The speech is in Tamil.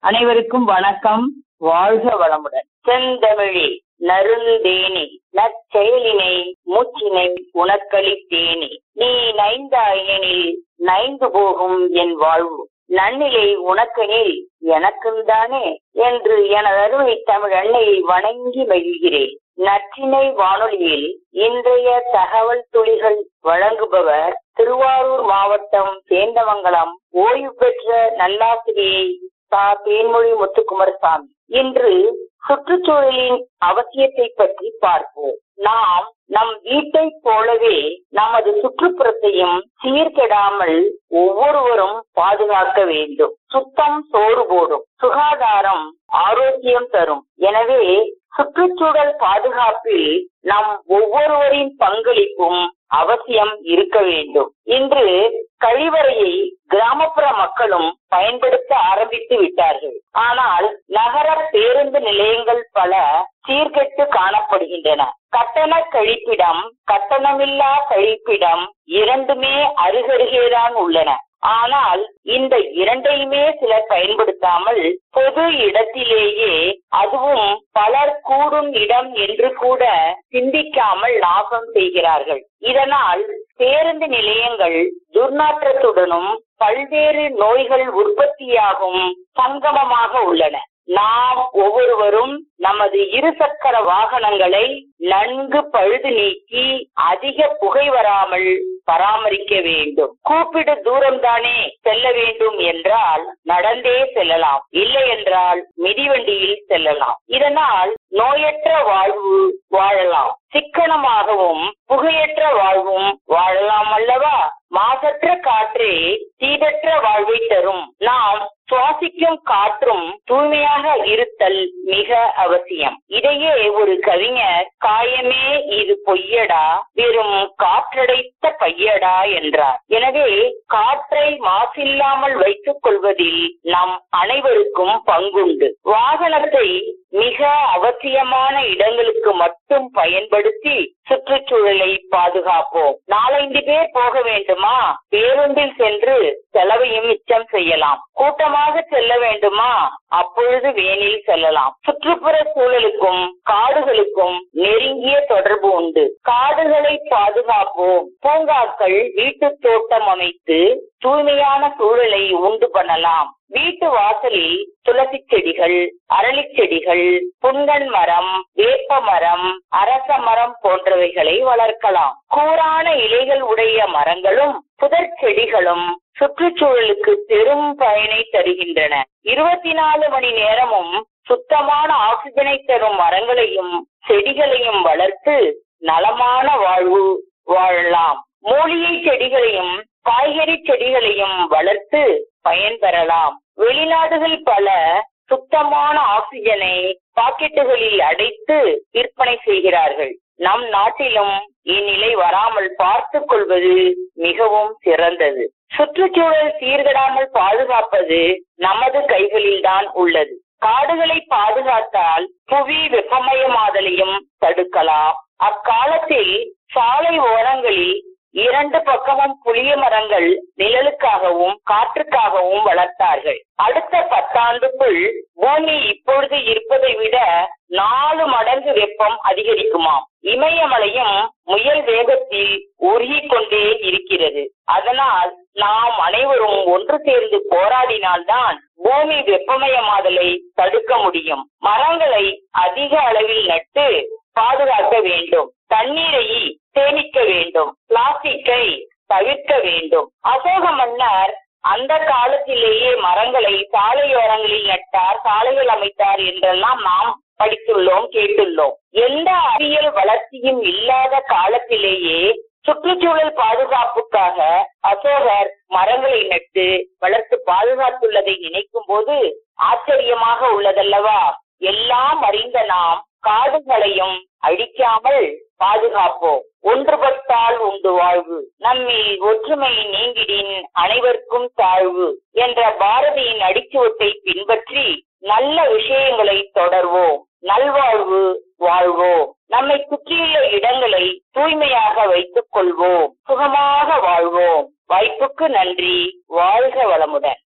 அனைவருக்கும் வணக்கம். வாழ்க வளமுடன். செந்தமிழே நருந்தேனி நற்செயலினை மூச்சினை உனக்களித்தேனே. நீ நைந்தாயனில் நைந்து போகும் என் வாழ்வு. நன்னிலை உனக்கெனில் எனக்கும் தானே என்று எனது அருமை தமிழ் அன்னையை வணங்கி மகிழ்கிறேன். நற்றினை வானொலியில் இன்றைய தகவல் துளிகள் வழங்குபவர் திருவாரூர் மாவட்டம் சேந்தமங்கலம் ஓய்வு பெற்ற நல்லாசிரியை சா தேன்மொழி முத்துக்குமாரசாமி. இன்று சுற்றுச்சூழலின் அவசியத்தை பற்றி பார்ப்போம். நாம் நம் வீட்டை போலவே நமது சுற்றுப்புறத்தையும் சீர்கெடாமல் ஒவ்வொருவரும் பாதுகாக்க வேண்டும். சுத்தம் சோறு போடும். சுகாதாரம் ஆரோக்கியம் தரும். எனவே சுற்றுச்சூழல் பாதுகாப்பில் நம் ஒவ்வொருவரின் பங்களிப்பும் அவசியம் இருக்க வேண்டும். இன்று கழிவறையை கிராமப்புற மக்களும் பயன்படுத்த ஆரம்பித்து விட்டார்கள். ஆனால் நகர பேருந்து நிலையங்கள் பல சீர்கெட்டு காணப்படுகின்றன. கட்டண கழிப்பிடம் கட்டணமில்லா கழிப்பிடம் இரண்டுமே அருகருகேதான் உள்ளன. ஆனால் இந்த இரண்டையுமே சிலர் பயன்படுத்தாமல் பொது இடத்திலேயே அதுவும் பலர் கூடும் இடம் என்று கூட சிந்திக்காமல் லாபம் செய்கிறார்கள். இதனால் பேருந்து நிலையங்கள் துர்நாற்றத்துடனும் பல்வேறு நோய்கள் உற்பத்தியாகும் சங்கமமாக உள்ளன. நாம் ஒவ்வொருவரும் நமது இருசக்கர வாகனங்களை நன்கு பழுது நீக்கி அதிக புகை வராமல் பராமரிக்க வேண்டும். கூப்பிடு தூரம் தானே செல்ல வேண்டும் என்றால் நடந்தே செல்லலாம். இல்லை என்றால் மிதிவண்டியில் செல்லலாம். இதனால் நோயற்ற வாழ்வு வாழலாம். சிக்கனமாகவும் புகையற்ற வாழ்வும் வாழலாம் அல்லவா? மாசற்ற காற்றே சீரற்ற வாழ்வை தரும். நாம் சுவாசிக்கும் காற்றும் தூய்மையாக இருத்தல் மிக அவசியம். இதையே ஒரு கவிஞர் காயமே இது பொய்யடா வெறும் காற்றடைத்த பையடா என்றார். எனவே காற்றை மாசில்லாமல் வைத்துக் கொள்வதில் நம் அனைவருக்கும் பங்குண்டு. வாகனத்தை மிக அவசியமான இடங்களுக்கு மட்டும் பயன்படுத்தி சுற்றுச்சூழலை பாதுகாப்போம். நாலஞ்சு பேர் போக வேண்டுமா? பேருந்தில் சென்று செலவையும் மிச்சம் செய்யலாம். கூட்டமாக செல்ல வேண்டுமா? அப்பொழுது வேனில் செல்லலாம். சுற்றுப்புற சூழலுக்கும் காடுகளுக்கும் நெருங்கிய தொடர்பு உண்டு. காடுகளை பாதுகாப்போம். பூங்காக்கள் வீட்டு தோட்டம் அமைத்து தூய்மையான சூழலை உண்டு பண்ணலாம். வீட்டு வாசலில் துளசி செடிகள் அரளி செடிகள் புங்கன் மரம் வேப்ப மரம் அரச மரம் போன்றவைகளை வளர்க்கலாம். கூரான இலைகள் உடைய மரங்களும் புதர் செடிகளும் சுற்றுச்சூழலுக்கு பெரும் பயனை தருகின்றன. இருபத்தி நாலு மணி நேரமும் சுத்தமான ஆக்சிஜனை தரும் மரங்களையும் செடிகளையும் வளர்த்து நலமான வாழ்வு வாழலாம். மூலிகை செடிகளையும் காய்கறி செடிகளையும் வளர்த்து பயன்பெறலாம். வெளிநாடுகள் பல சுத்தமான ஆக்சிஜனை பாக்கெட்டுகளில் அடைத்து விற்பனை செய்கிறார்கள். நம் நாட்டிலும் இந்நிலை வராமல் பார்த்துக் கொள்வது மிகவும் சிறந்தது. சுற்றுச்சூழல் சீர்கெடாமல் பாதுகாப்பது நமது கைகளில் தான் உள்ளது. காடுகளை பாதுகாத்தால் புவி வெப்பமயமாதலையும் தடுக்கலாம். அக்காலத்தில் சாலை ஓரங்களில் இரண்டு பக்கமும் புளிய மரங்கள் நிழலுக்காகவும் காற்றுக்காகவும் வளர்த்தார்கள். அடுத்த பத்தாண்டுக்குள் பூமி இப்பொழுது இருப்பதை விட நாலு மடங்கு வெப்பம் அதிகரிக்குமாம். இமயமலையும் முயல் வேகத்தில் உருகிக் கொண்டே இருக்கிறது. அதனால் ஒன்று சேர்ந்து போராடினால்தான் பூமி வெப்பமயமாதலை தடுக்க முடியும். மரங்களை அதிக அளவில் நட்டு பாதுகாக்க வேண்டும். தண்ணீரை சேமிக்க வேண்டும். பிளாஸ்டிக்கை தவிர்க்க வேண்டும். அசோக மன்னர் அந்த காலத்திலேயே மரங்களை சாலையோரங்களில் நட்டார் சாலைகள் அமைத்தார் என்றெல்லாம் நாம் படித்துள்ளோம் கேட்டுள்ளோம். எந்த அறிவியல் வளர்ச்சியும் இல்லாத காலத்திலேயே சுற்றுச்சூழல் பாதுகாப்புக்காக அசோகர் மரங்களை நட்டு வளர்த்து பாதுகாத்துள்ளதை நினைக்கும் போது ஆச்சரியமாக உள்ளதல்லவா? எல்லாம் அறிந்த நாம் காடுகளையும் அழிக்காமல் பாதுகாப்போம். ஒன்றுபட்டால் உண்டு வாழ்வு. நம்மில் ஒற்றுமை நீங்கிடின் அனைவருக்கும் தாழ்வு என்ற பாரதியின் அடிச்சுவட்டை பின்பற்றி நல்ல விஷயங்களை தொடர்வோம். நல்வாழ்வு வாழ்வோம். நம்மை சுற்றியுள்ள இடங்களை தூய்மையாக வைத்துக் கொள்வோம். சுகமாக வாழ்வோம். வாய்ப்புக்கு நன்றி. வாழ்க வளமுடன்.